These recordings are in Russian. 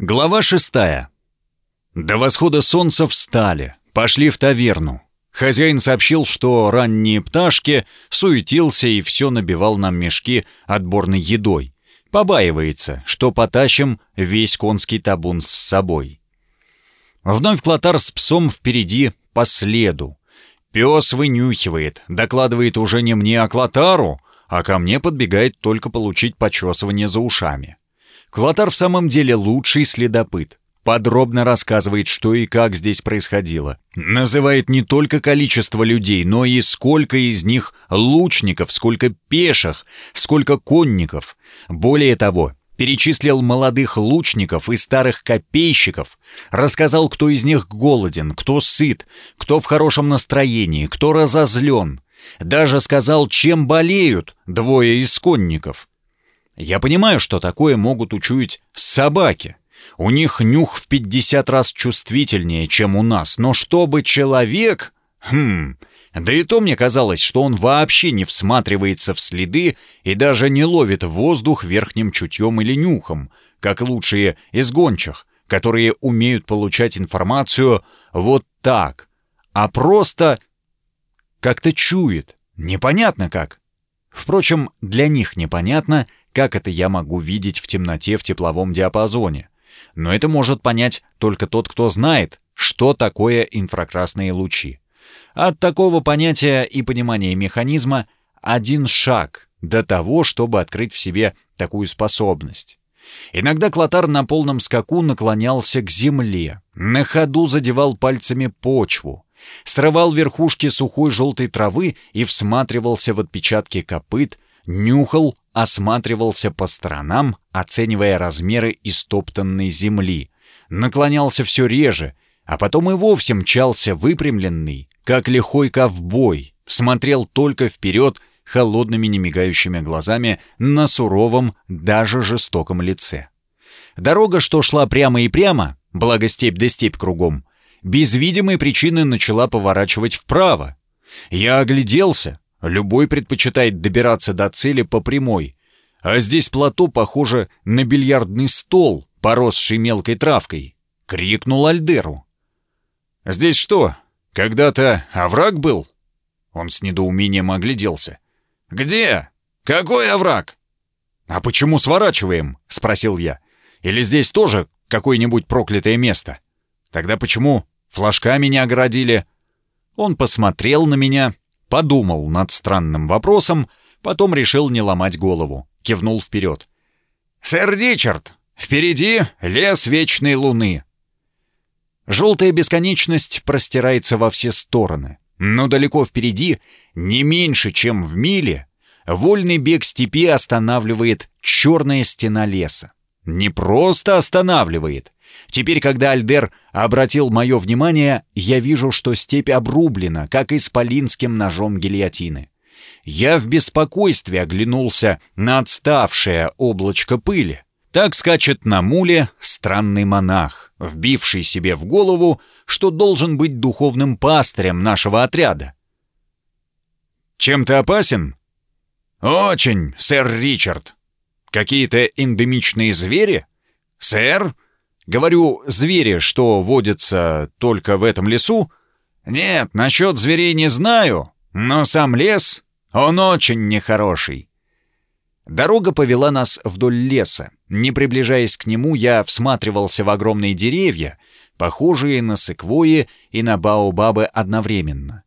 Глава шестая. До восхода солнца встали, пошли в таверну. Хозяин сообщил, что ранние пташки суетился и все набивал нам мешки отборной едой. Побаивается, что потащим весь конский табун с собой. Вновь Клотар с псом впереди по следу. Пес вынюхивает, докладывает уже не мне, а Клотару, а ко мне подбегает только получить почесывание за ушами. Клотар в самом деле лучший следопыт. Подробно рассказывает, что и как здесь происходило. Называет не только количество людей, но и сколько из них лучников, сколько пеших, сколько конников. Более того, перечислил молодых лучников и старых копейщиков, рассказал, кто из них голоден, кто сыт, кто в хорошем настроении, кто разозлен. Даже сказал, чем болеют двое из конников. Я понимаю, что такое могут учуять собаки. У них нюх в 50 раз чувствительнее, чем у нас, но чтобы человек... Хм... Да и то мне казалось, что он вообще не всматривается в следы и даже не ловит воздух верхним чутьем или нюхом, как лучшие из гончих, которые умеют получать информацию вот так, а просто как-то чует, непонятно как. Впрочем, для них непонятно, как это я могу видеть в темноте в тепловом диапазоне? Но это может понять только тот, кто знает, что такое инфракрасные лучи. От такого понятия и понимания механизма один шаг до того, чтобы открыть в себе такую способность. Иногда Клотар на полном скаку наклонялся к земле, на ходу задевал пальцами почву, срывал верхушки сухой желтой травы и всматривался в отпечатки копыт, нюхал, осматривался по сторонам, оценивая размеры истоптанной земли, наклонялся все реже, а потом и вовсе мчался выпрямленный, как лихой ковбой, смотрел только вперед холодными немигающими глазами на суровом, даже жестоком лице. Дорога, что шла прямо и прямо, благо степь да степь кругом, без видимой причины начала поворачивать вправо. Я огляделся, Любой предпочитает добираться до цели по прямой. А здесь плато похоже на бильярдный стол, поросший мелкой травкой. Крикнул Альдеру. «Здесь что, когда-то овраг был?» Он с недоумением огляделся. «Где? Какой овраг?» «А почему сворачиваем?» — спросил я. «Или здесь тоже какое-нибудь проклятое место? Тогда почему флажками не оградили?» Он посмотрел на меня, подумал над странным вопросом, потом решил не ломать голову, кивнул вперед. «Сэр Ричард, впереди лес вечной луны». Желтая бесконечность простирается во все стороны, но далеко впереди, не меньше, чем в миле, вольный бег степи останавливает черная стена леса. Не просто останавливает, Теперь, когда Альдер обратил мое внимание, я вижу, что степь обрублена, как исполинским ножом гильотины. Я в беспокойстве оглянулся на отставшее облачко пыли. Так скачет на муле странный монах, вбивший себе в голову, что должен быть духовным пастырем нашего отряда. «Чем ты опасен?» «Очень, сэр Ричард. Какие-то эндемичные звери?» «Сэр?» Говорю, звери, что водятся только в этом лесу? Нет, насчет зверей не знаю, но сам лес, он очень нехороший. Дорога повела нас вдоль леса. Не приближаясь к нему, я всматривался в огромные деревья, похожие на секвои и на баобабы одновременно.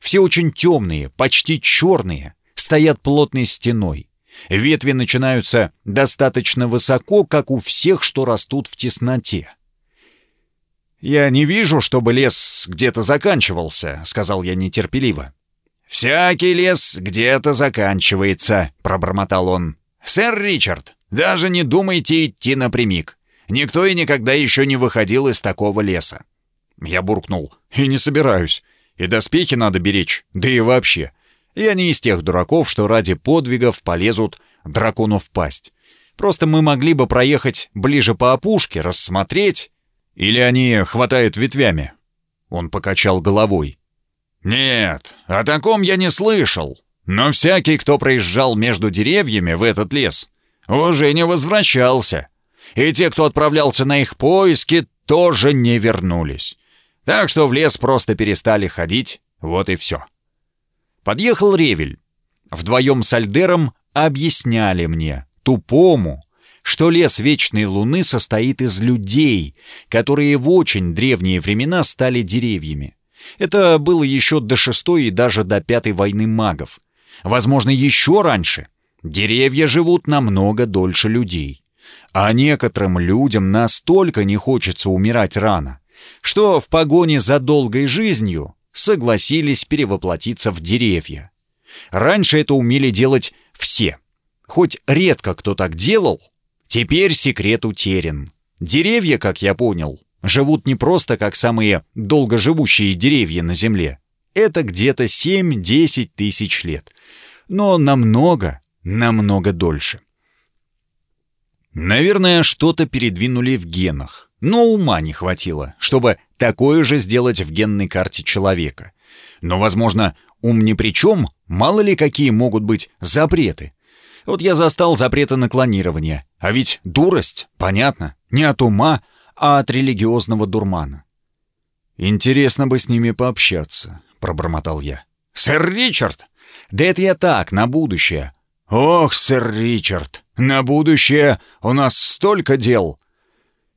Все очень темные, почти черные, стоят плотной стеной. Ветви начинаются достаточно высоко, как у всех, что растут в тесноте. «Я не вижу, чтобы лес где-то заканчивался», — сказал я нетерпеливо. «Всякий лес где-то заканчивается», — пробормотал он. «Сэр Ричард, даже не думайте идти напрямик. Никто и никогда еще не выходил из такого леса». Я буркнул. «И не собираюсь. И доспехи надо беречь, да и вообще. Я не из тех дураков, что ради подвигов полезут дракону в пасть. Просто мы могли бы проехать ближе по опушке, рассмотреть. Или они хватают ветвями?» Он покачал головой. «Нет, о таком я не слышал. Но всякий, кто проезжал между деревьями в этот лес, уже не возвращался. и те, кто отправлялся на их поиски, тоже не вернулись. Так что в лес просто перестали ходить, вот и все. Подъехал Ревель. Вдвоем с Альдером объясняли мне, тупому, что лес Вечной Луны состоит из людей, которые в очень древние времена стали деревьями. Это было еще до шестой и даже до пятой войны магов. Возможно, еще раньше. Деревья живут намного дольше людей. А некоторым людям настолько не хочется умирать рано, что в погоне за долгой жизнью согласились перевоплотиться в деревья. Раньше это умели делать все. Хоть редко кто так делал, теперь секрет утерян. Деревья, как я понял, живут не просто как самые долгоживущие деревья на Земле. Это где-то 7-10 тысяч лет. Но намного, намного дольше. Наверное, что-то передвинули в генах, но ума не хватило, чтобы такое же сделать в генной карте человека. Но, возможно, ум ни при чем, мало ли какие могут быть запреты. Вот я застал запреты на клонирование, а ведь дурость, понятно, не от ума, а от религиозного дурмана. «Интересно бы с ними пообщаться», — пробормотал я. «Сэр Ричард! Да это я так, на будущее». «Ох, сэр Ричард, на будущее у нас столько дел!»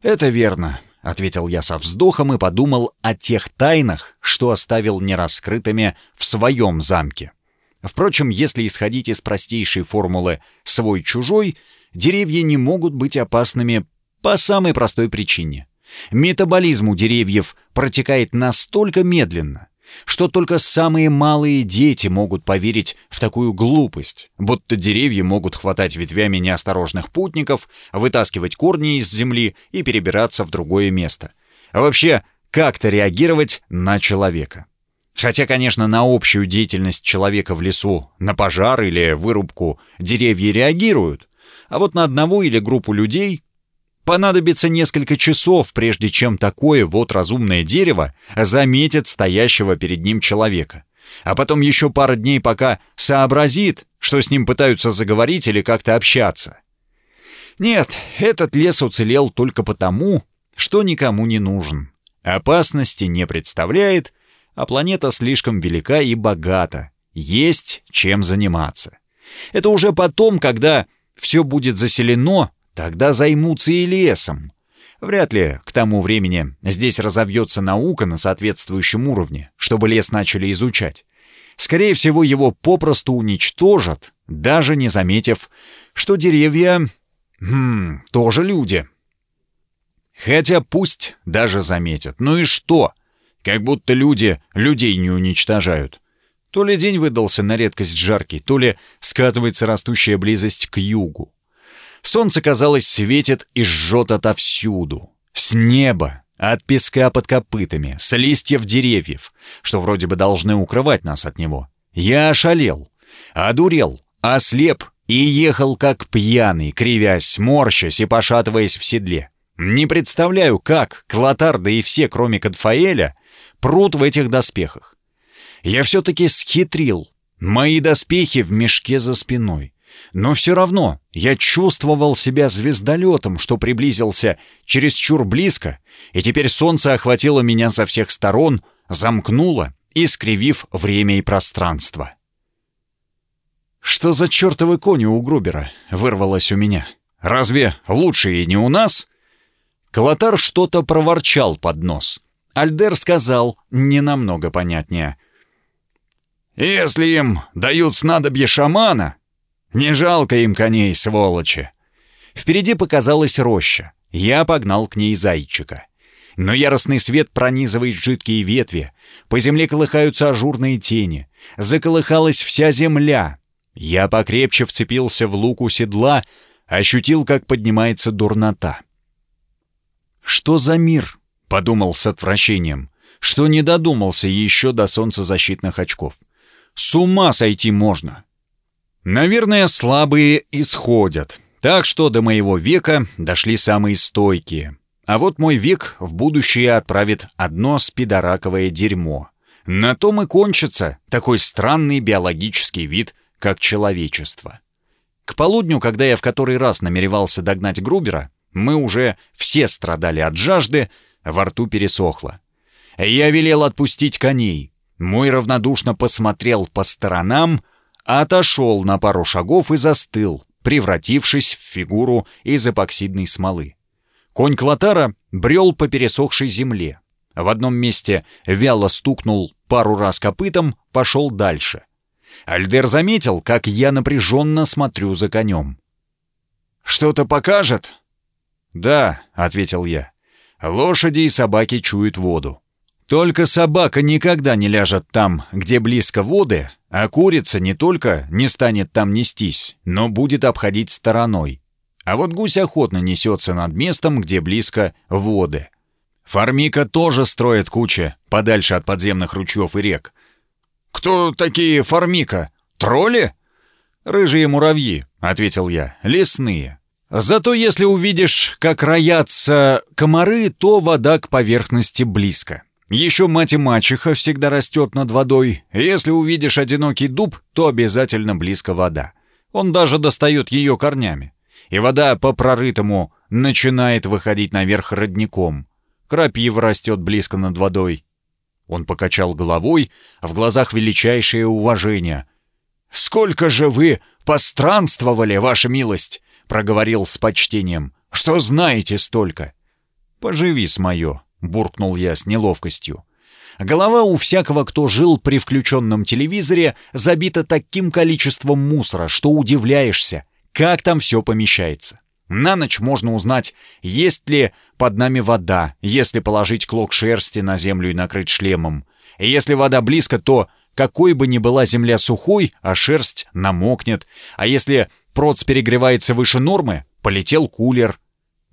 «Это верно», — ответил я со вздохом и подумал о тех тайнах, что оставил нераскрытыми в своем замке. Впрочем, если исходить из простейшей формулы «свой-чужой», деревья не могут быть опасными по самой простой причине. Метаболизм у деревьев протекает настолько медленно, что только самые малые дети могут поверить в такую глупость, будто деревья могут хватать ветвями неосторожных путников, вытаскивать корни из земли и перебираться в другое место. А вообще, как-то реагировать на человека. Хотя, конечно, на общую деятельность человека в лесу, на пожар или вырубку деревья реагируют, а вот на одного или группу людей Понадобится несколько часов, прежде чем такое вот разумное дерево заметит стоящего перед ним человека. А потом еще пара дней, пока сообразит, что с ним пытаются заговорить или как-то общаться. Нет, этот лес уцелел только потому, что никому не нужен. Опасности не представляет, а планета слишком велика и богата. Есть чем заниматься. Это уже потом, когда все будет заселено, Тогда займутся и лесом. Вряд ли к тому времени здесь разовьется наука на соответствующем уровне, чтобы лес начали изучать. Скорее всего, его попросту уничтожат, даже не заметив, что деревья... Хм, тоже люди. Хотя пусть даже заметят. Ну и что? Как будто люди людей не уничтожают. То ли день выдался на редкость жаркий, то ли сказывается растущая близость к югу. Солнце, казалось, светит и жжет отовсюду. С неба, от песка под копытами, с листьев деревьев, что вроде бы должны укрывать нас от него. Я ошалел, одурел, ослеп и ехал как пьяный, кривясь, морщась и пошатываясь в седле. Не представляю, как Клотар, да и все, кроме Кадфаэля, прут в этих доспехах. Я все-таки схитрил. Мои доспехи в мешке за спиной. Но все равно я чувствовал себя звездолетом, что приблизился чересчур близко, и теперь солнце охватило меня со всех сторон, замкнуло, искривив время и пространство. «Что за чертовы кони у Грубера?» — вырвалось у меня. «Разве лучшие не у нас?» Клотар что-то проворчал под нос. Альдер сказал, не намного понятнее. «Если им дают снадобье шамана, не жалко им коней, сволочи. Впереди показалась роща. Я погнал к ней зайчика. Но яростный свет пронизывает жидкие ветви. По земле колыхаются ажурные тени. Заколыхалась вся земля. Я покрепче вцепился в луку седла, ощутил, как поднимается дурнота. «Что за мир?» — подумал с отвращением. «Что не додумался еще до солнцезащитных очков? С ума сойти можно!» Наверное, слабые исходят. Так что до моего века дошли самые стойкие. А вот мой век в будущее отправит одно спидораковое дерьмо. На том и кончится такой странный биологический вид, как человечество. К полудню, когда я в который раз намеревался догнать Грубера, Мы уже все страдали от жажды, во рту пересохло. Я велел отпустить коней. Мой равнодушно посмотрел по сторонам, отошел на пару шагов и застыл, превратившись в фигуру из эпоксидной смолы. Конь Клотара брел по пересохшей земле. В одном месте вяло стукнул пару раз копытом, пошел дальше. Альдер заметил, как я напряженно смотрю за конем. «Что-то покажет?» «Да», — ответил я. «Лошади и собаки чуют воду. Только собака никогда не ляжет там, где близко воды, а курица не только не станет там нестись, но будет обходить стороной. А вот гусь охотно несется над местом, где близко воды. Фармика тоже строит кучи подальше от подземных ручьев и рек. «Кто такие Фармика? Тролли?» «Рыжие муравьи», — ответил я, — «лесные. Зато если увидишь, как роятся комары, то вода к поверхности близко. Еще мать и мачеха всегда растет над водой. Если увидишь одинокий дуб, то обязательно близко вода. Он даже достает ее корнями. И вода по прорытому начинает выходить наверх родником. Крапива растет близко над водой. Он покачал головой, а в глазах величайшее уважение. «Сколько же вы постранствовали, ваша милость!» — проговорил с почтением. «Что знаете столько?» «Поживи с мое», — буркнул я с неловкостью. Голова у всякого, кто жил при включенном телевизоре, забита таким количеством мусора, что удивляешься, как там все помещается. На ночь можно узнать, есть ли под нами вода, если положить клок шерсти на землю и накрыть шлемом. Если вода близко, то какой бы ни была земля сухой, а шерсть намокнет. А если проц перегревается выше нормы, полетел кулер.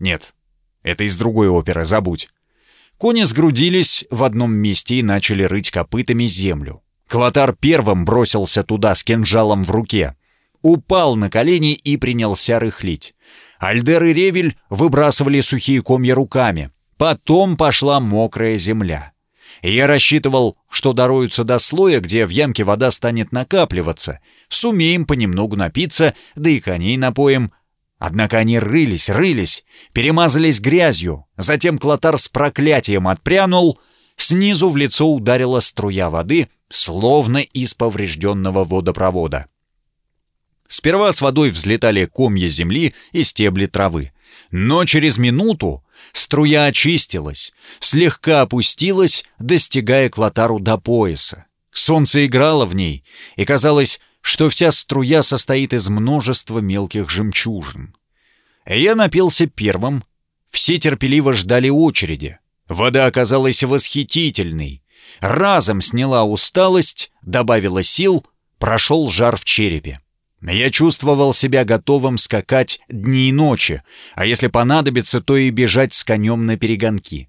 Нет, это из другой оперы, забудь. Кони сгрудились в одном месте и начали рыть копытами землю. Клотар первым бросился туда с кинжалом в руке. Упал на колени и принялся рыхлить. Альдер и Ревель выбрасывали сухие комья руками. Потом пошла мокрая земля. Я рассчитывал, что дороются до слоя, где в ямке вода станет накапливаться. Сумеем понемногу напиться, да и коней напоим. Однако они рылись, рылись, перемазались грязью. Затем Клотар с проклятием отпрянул. Снизу в лицо ударила струя воды, словно из поврежденного водопровода. Сперва с водой взлетали комья земли и стебли травы. Но через минуту струя очистилась, слегка опустилась, достигая Клотару до пояса. Солнце играло в ней, и казалось, что вся струя состоит из множества мелких жемчужин. Я напился первым. Все терпеливо ждали очереди. Вода оказалась восхитительной. Разом сняла усталость, добавила сил, прошел жар в черепе. Я чувствовал себя готовым скакать дни и ночи, а если понадобится, то и бежать с конем на перегонки.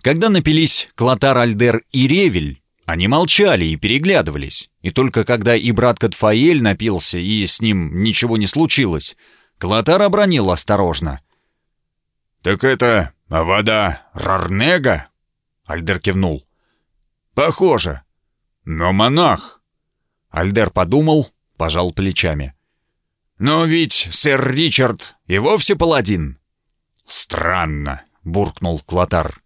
Когда напились Клотар, Альдер и Ревель, они молчали и переглядывались, и только когда и брат Катфаэль напился, и с ним ничего не случилось, Клотар обронил осторожно. «Так это вода Рарнега?» Альдер кивнул. «Похоже. Но монах». Альдер подумал, пожал плечами. «Но ведь сэр Ричард и вовсе паладин». «Странно», — буркнул Клотар.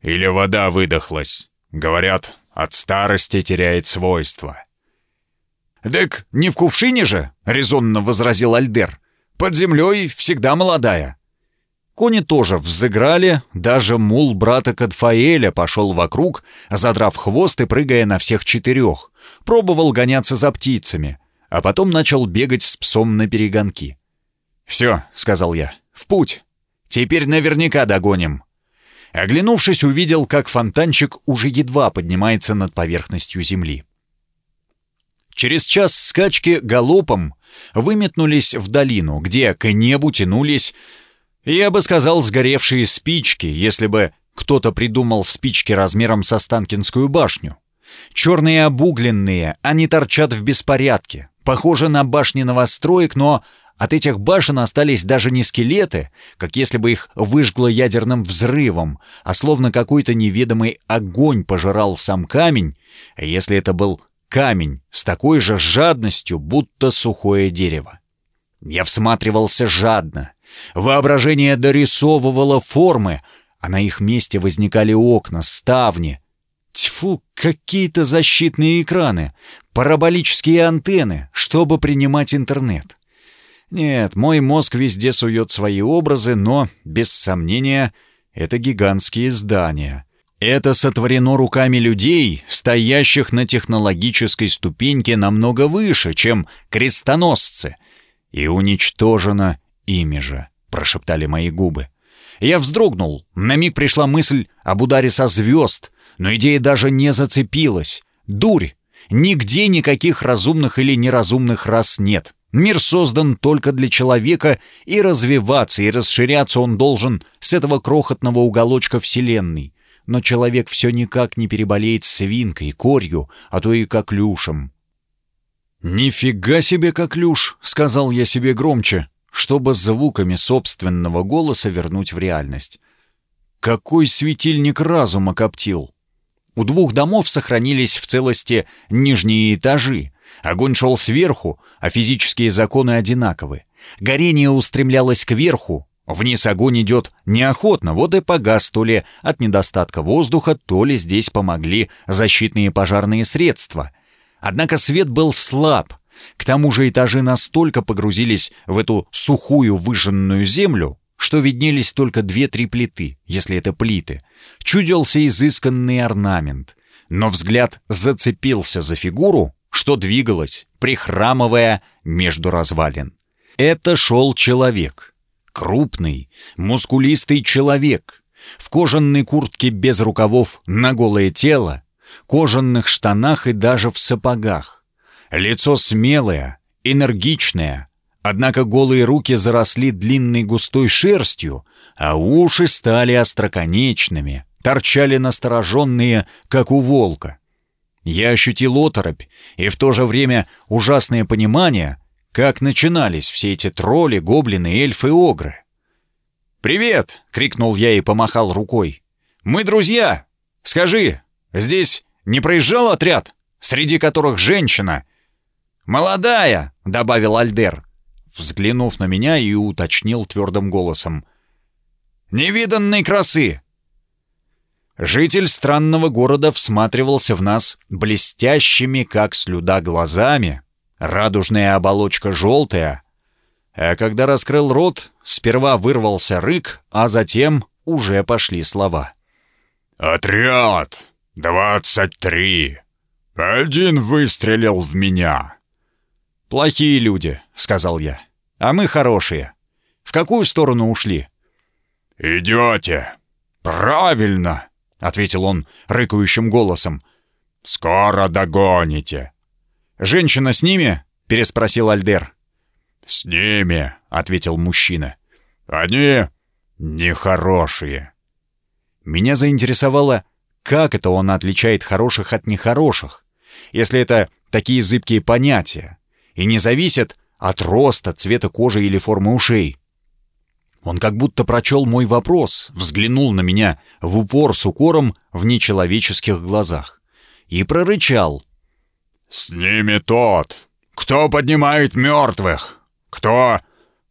«Или вода выдохлась. Говорят, от старости теряет свойства». «Дык, не в кувшине же», — резонно возразил Альдер. «Под землей всегда молодая». Кони тоже взыграли, даже мул брата Кадфаэля пошел вокруг, задрав хвост и прыгая на всех четырех. Пробовал гоняться за птицами а потом начал бегать с псом на перегонки. «Все», — сказал я, — «в путь. Теперь наверняка догоним». Оглянувшись, увидел, как фонтанчик уже едва поднимается над поверхностью земли. Через час скачки галопом выметнулись в долину, где к небу тянулись, я бы сказал, сгоревшие спички, если бы кто-то придумал спички размером со Станкинскую башню. Черные обугленные, они торчат в беспорядке, Похоже на башни новостроек, но от этих башен остались даже не скелеты, как если бы их выжгло ядерным взрывом, а словно какой-то неведомый огонь пожирал сам камень, а если это был камень с такой же жадностью, будто сухое дерево. Я всматривался жадно, Воображение дорисовывало формы, а на их месте возникали окна, ставни. Тьфу, какие-то защитные экраны, параболические антенны, чтобы принимать интернет. Нет, мой мозг везде сует свои образы, но, без сомнения, это гигантские здания. Это сотворено руками людей, стоящих на технологической ступеньке намного выше, чем крестоносцы, и уничтожено ими же, прошептали мои губы. Я вздрогнул, на миг пришла мысль об ударе со звезд, но идея даже не зацепилась. Дурь! Нигде никаких разумных или неразумных рас нет. Мир создан только для человека, и развиваться и расширяться он должен с этого крохотного уголочка Вселенной. Но человек все никак не переболеет свинкой, корью, а то и коклюшем. «Нифига себе коклюш!» — сказал я себе громче, чтобы звуками собственного голоса вернуть в реальность. «Какой светильник разума коптил!» У двух домов сохранились в целости нижние этажи. Огонь шел сверху, а физические законы одинаковы. Горение устремлялось кверху, вниз огонь идет неохотно, вот и погас то ли от недостатка воздуха, то ли здесь помогли защитные пожарные средства. Однако свет был слаб, к тому же этажи настолько погрузились в эту сухую выжженную землю, что виднелись только две-три плиты, если это плиты. Чудился изысканный орнамент, но взгляд зацепился за фигуру, что двигалось, прихрамывая между развалин. Это шел человек. Крупный, мускулистый человек. В кожаной куртке без рукавов на голое тело, кожаных штанах и даже в сапогах. Лицо смелое, энергичное, однако голые руки заросли длинной густой шерстью, а уши стали остроконечными, торчали настороженные, как у волка. Я ощутил оторопь и в то же время ужасное понимание, как начинались все эти тролли, гоблины, эльфы и огры. «Привет!» — крикнул я и помахал рукой. «Мы друзья! Скажи, здесь не проезжал отряд, среди которых женщина?» «Молодая!» — добавил Альдер, взглянув на меня и уточнил твердым голосом. «Невиданной красы! Житель странного города всматривался в нас блестящими, как слюда, глазами, радужная оболочка желтая. А когда раскрыл рот, сперва вырвался рык, а затем уже пошли слова. «Отряд! Двадцать три! Один выстрелил в меня!» «Плохие люди», — сказал я. «А мы хорошие. В какую сторону ушли?» «Идете! Правильно!» — ответил он рыкающим голосом. «Скоро догоните». «Женщина с ними?» — переспросил Альдер. «С ними», — ответил мужчина. «Они нехорошие». Меня заинтересовало, как это он отличает хороших от нехороших, если это такие зыбкие понятия, и не зависят от роста, цвета кожи или формы ушей. Он как будто прочел мой вопрос, взглянул на меня в упор с укором в нечеловеческих глазах и прорычал. «С ними тот, кто поднимает мертвых, кто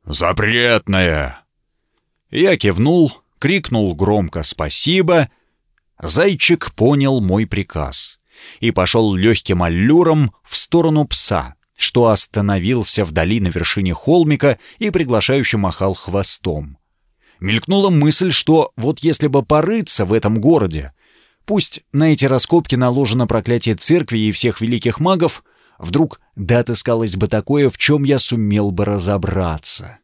запретное!» Я кивнул, крикнул громко «Спасибо!» Зайчик понял мой приказ и пошел легким аллюром в сторону пса — что остановился вдали на вершине холмика и приглашающе махал хвостом. Мелькнула мысль, что вот если бы порыться в этом городе, пусть на эти раскопки наложено проклятие церкви и всех великих магов, вдруг да отыскалось бы такое, в чем я сумел бы разобраться.